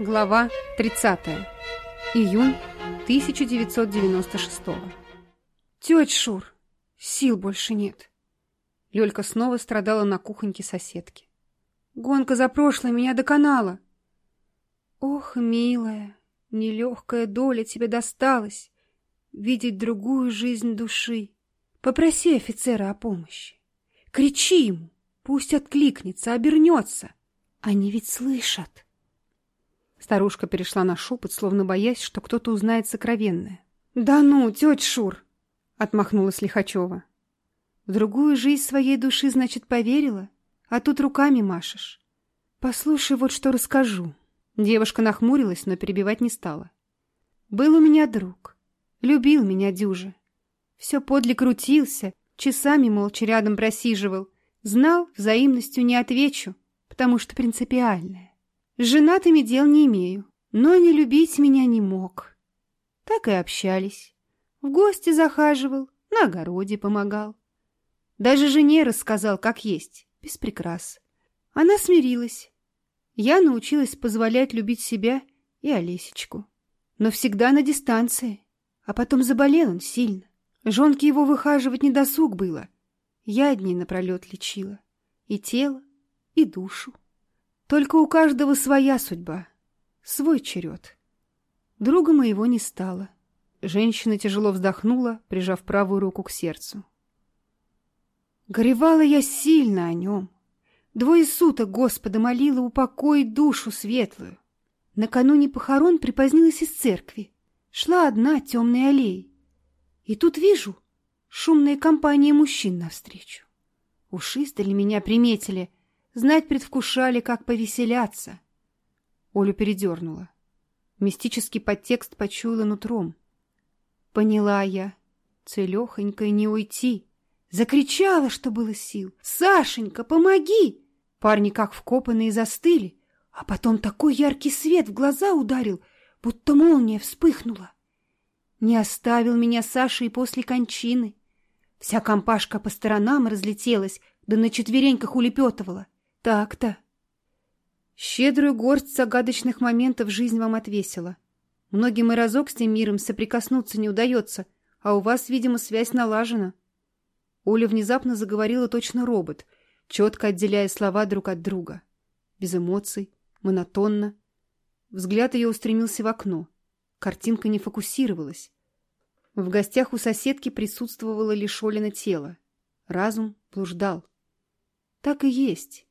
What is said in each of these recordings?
Глава 30. Июнь 1996. Тетя Шур, сил больше нет. Лёлька снова страдала на кухоньке соседки. Гонка за прошлое меня доконала. Ох, милая, нелегкая доля тебе досталась. Видеть другую жизнь души. Попроси офицера о помощи. Кричи ему, пусть откликнется, обернется. Они ведь слышат. Старушка перешла на шепот, словно боясь, что кто-то узнает сокровенное. «Да ну, тетя Шур!» — отмахнулась Лихачева. «В другую жизнь своей души, значит, поверила? А тут руками машешь. Послушай, вот что расскажу». Девушка нахмурилась, но перебивать не стала. «Был у меня друг. Любил меня дюже. Все подле крутился, часами молча рядом просиживал. Знал, взаимностью не отвечу, потому что принципиальная. Женатыми дел не имею, но не любить меня не мог. Так и общались. В гости захаживал, на огороде помогал. Даже жене рассказал, как есть, без прикрас. Она смирилась. Я научилась позволять любить себя и Олесечку. Но всегда на дистанции. А потом заболел он сильно. Жонки его выхаживать недосуг было. Я дни напролет лечила. И тело, и душу. Только у каждого своя судьба, свой черед. Друга моего не стало. Женщина тяжело вздохнула, прижав правую руку к сердцу. Горевала я сильно о нем. Двое суток Господа молила упокой душу светлую. Накануне похорон припозднилась из церкви. Шла одна темной аллеей. И тут вижу шумная компания мужчин навстречу. Уж издали меня приметили, Знать предвкушали, как повеселяться. Олю передернула. Мистический подтекст почула нутром. Поняла я. Целехонькой не уйти. Закричала, что было сил. «Сашенька, помоги!» Парни как вкопанные застыли. А потом такой яркий свет в глаза ударил, будто молния вспыхнула. Не оставил меня Саша и после кончины. Вся компашка по сторонам разлетелась, да на четвереньках улепетывала. Так-то. Щедрую горсть загадочных моментов жизнь вам отвесила. Многим и разок с тем миром соприкоснуться не удается, а у вас, видимо, связь налажена. Оля внезапно заговорила точно робот, четко отделяя слова друг от друга. Без эмоций, монотонно. Взгляд ее устремился в окно. Картинка не фокусировалась. В гостях у соседки присутствовало лишь Олина тело. Разум блуждал. Так и есть.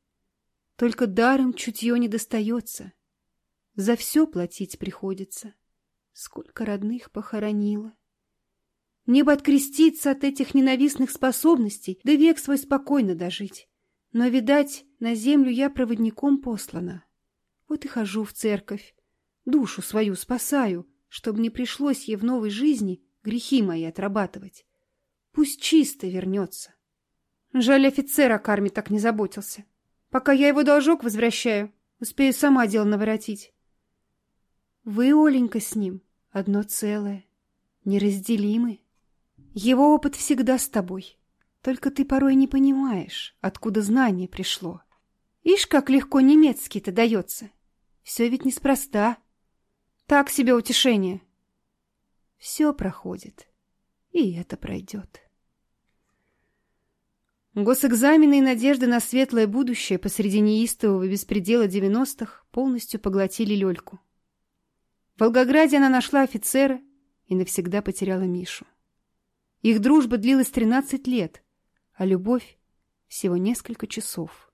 Только даром чутье не достается. За все платить приходится. Сколько родных похоронила. Мне бы откреститься от этих ненавистных способностей, да век свой спокойно дожить. Но, видать, на землю я проводником послана. Вот и хожу в церковь, душу свою спасаю, чтобы не пришлось ей в новой жизни грехи мои отрабатывать. Пусть чисто вернется. Жаль, офицер о карме так не заботился пока я его должок возвращаю. Успею сама дело наворотить. Вы, Оленька, с ним одно целое, неразделимы. Его опыт всегда с тобой. Только ты порой не понимаешь, откуда знание пришло. Ишь, как легко немецкий-то дается. Все ведь неспроста. Так себе утешение. Все проходит, и это пройдет. Госэкзамены и надежды на светлое будущее посреди неистового беспредела 90-х полностью поглотили Лёльку. В Волгограде она нашла офицера и навсегда потеряла Мишу. Их дружба длилась 13 лет, а любовь — всего несколько часов.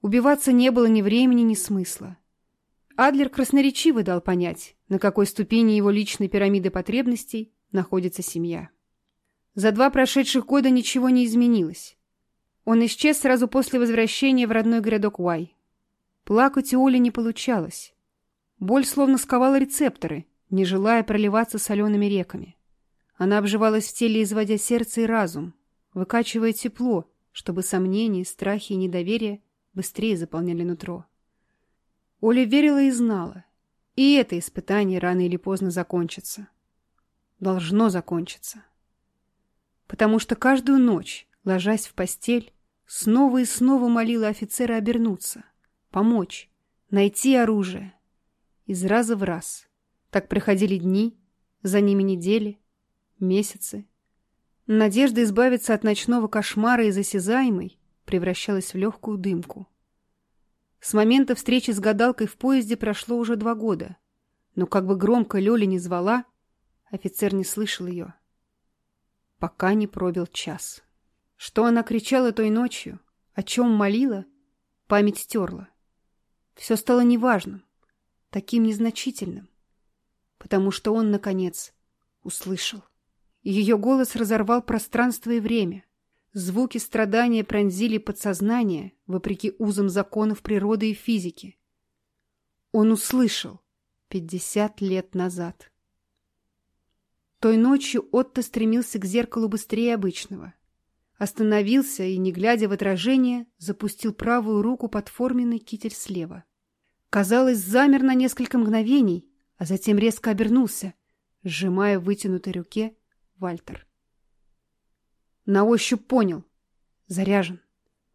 Убиваться не было ни времени, ни смысла. Адлер красноречиво дал понять, на какой ступени его личной пирамиды потребностей находится семья. За два прошедших года ничего не изменилось. Он исчез сразу после возвращения в родной городок Уай. Плакать у Оли не получалось. Боль словно сковала рецепторы, не желая проливаться солеными реками. Она обживалась в теле, изводя сердце и разум, выкачивая тепло, чтобы сомнения, страхи и недоверие быстрее заполняли нутро. Оля верила и знала. И это испытание рано или поздно закончится. Должно закончиться потому что каждую ночь, ложась в постель, снова и снова молила офицера обернуться, помочь, найти оружие. Из раза в раз. Так проходили дни, за ними недели, месяцы. Надежда избавиться от ночного кошмара и засязаемой превращалась в легкую дымку. С момента встречи с гадалкой в поезде прошло уже два года, но как бы громко Лёля не звала, офицер не слышал ее пока не пробил час. Что она кричала той ночью, о чем молила, память стерла. Все стало неважным, таким незначительным, потому что он, наконец, услышал. Ее голос разорвал пространство и время. Звуки страдания пронзили подсознание, вопреки узам законов природы и физики. Он услышал пятьдесят лет назад. Той ночью Отто стремился к зеркалу быстрее обычного. Остановился и, не глядя в отражение, запустил правую руку под форменный китель слева. Казалось, замер на несколько мгновений, а затем резко обернулся, сжимая в вытянутой руке Вальтер. На ощупь понял. Заряжен.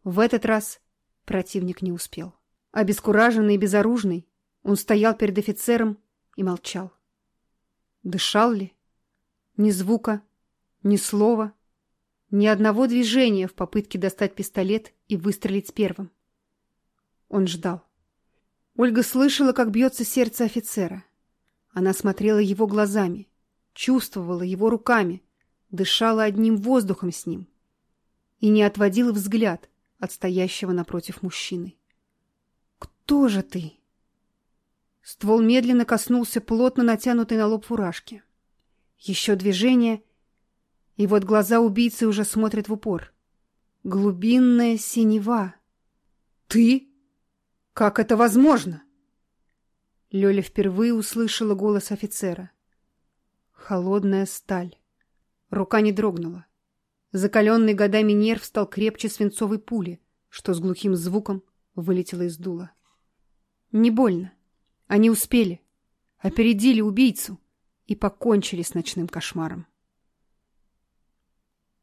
В этот раз противник не успел. Обескураженный и безоружный, он стоял перед офицером и молчал. Дышал ли? Ни звука, ни слова, ни одного движения в попытке достать пистолет и выстрелить первым. Он ждал. Ольга слышала, как бьется сердце офицера. Она смотрела его глазами, чувствовала его руками, дышала одним воздухом с ним и не отводила взгляд от стоящего напротив мужчины. «Кто же ты?» Ствол медленно коснулся плотно натянутой на лоб фуражки. Еще движение, и вот глаза убийцы уже смотрят в упор. Глубинная синева. «Ты? Как это возможно?» Лёля впервые услышала голос офицера. Холодная сталь. Рука не дрогнула. Закаленный годами нерв стал крепче свинцовой пули, что с глухим звуком вылетело из дула. Не больно. Они успели. Опередили убийцу и покончили с ночным кошмаром.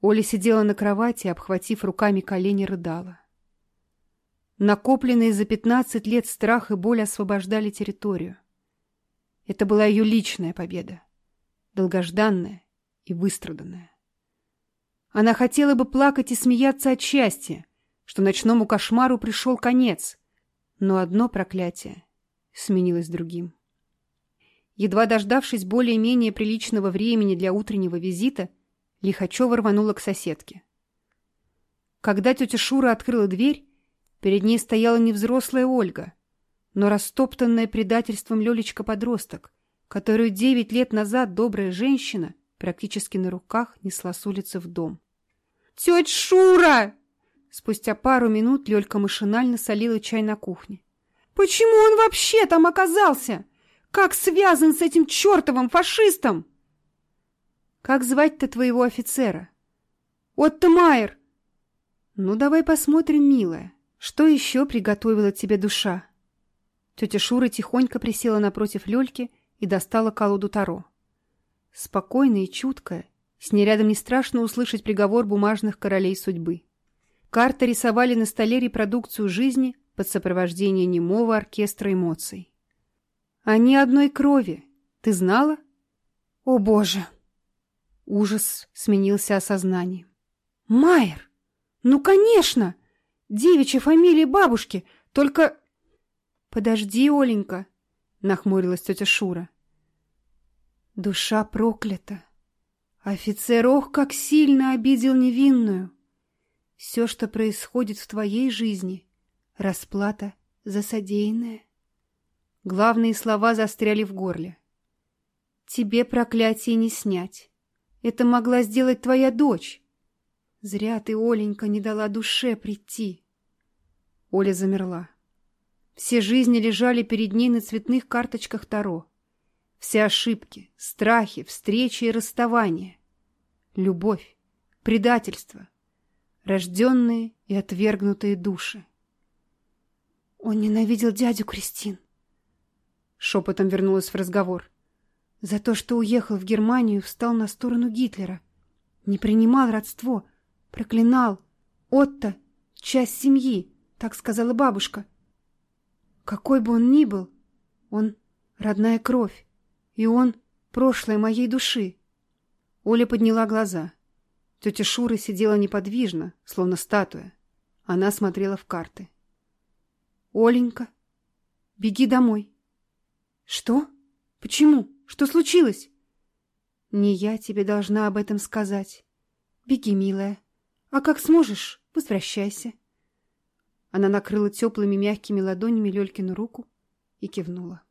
Оля сидела на кровати, обхватив руками колени, рыдала. Накопленные за 15 лет страх и боль освобождали территорию. Это была ее личная победа, долгожданная и выстраданная. Она хотела бы плакать и смеяться от счастья, что ночному кошмару пришел конец, но одно проклятие сменилось другим. Едва дождавшись более-менее приличного времени для утреннего визита, Лихачева рванула к соседке. Когда тетя Шура открыла дверь, перед ней стояла невзрослая Ольга, но растоптанная предательством Лелечка-подросток, которую девять лет назад добрая женщина практически на руках несла с улицы в дом. «Тетя Шура!» Спустя пару минут Лёлька машинально солила чай на кухне. «Почему он вообще там оказался? Как связан с этим чертовым фашистом? Как звать-то твоего офицера? Отто Майер. Ну, давай посмотрим, милая, что еще приготовила тебе душа. Тетя Шура тихонько присела напротив Лёльки и достала колоду Таро. Спокойная и чуткая, с ней рядом не страшно услышать приговор бумажных королей судьбы. Карты рисовали на столе репродукцию жизни под сопровождение немого оркестра эмоций. Они одной крови. Ты знала? О, Боже! Ужас сменился осознанием. Майер! Ну, конечно! Девичья фамилия бабушки, только... Подожди, Оленька, нахмурилась тетя Шура. Душа проклята. Офицер, ох, как сильно обидел невинную. Все, что происходит в твоей жизни, расплата за содеянное. Главные слова застряли в горле. «Тебе проклятие не снять. Это могла сделать твоя дочь. Зря ты, Оленька, не дала душе прийти». Оля замерла. Все жизни лежали перед ней на цветных карточках Таро. Все ошибки, страхи, встречи и расставания. Любовь, предательство, рожденные и отвергнутые души. Он ненавидел дядю Кристин. Шепотом вернулась в разговор. За то, что уехал в Германию, встал на сторону Гитлера. Не принимал родство, проклинал. Отто — часть семьи, так сказала бабушка. Какой бы он ни был, он — родная кровь, и он — прошлое моей души. Оля подняла глаза. Тетя Шура сидела неподвижно, словно статуя. Она смотрела в карты. «Оленька, беги домой!» Что? Почему? Что случилось? Не я тебе должна об этом сказать. Беги, милая. А как сможешь, возвращайся. Она накрыла теплыми мягкими ладонями Лёлькину руку и кивнула.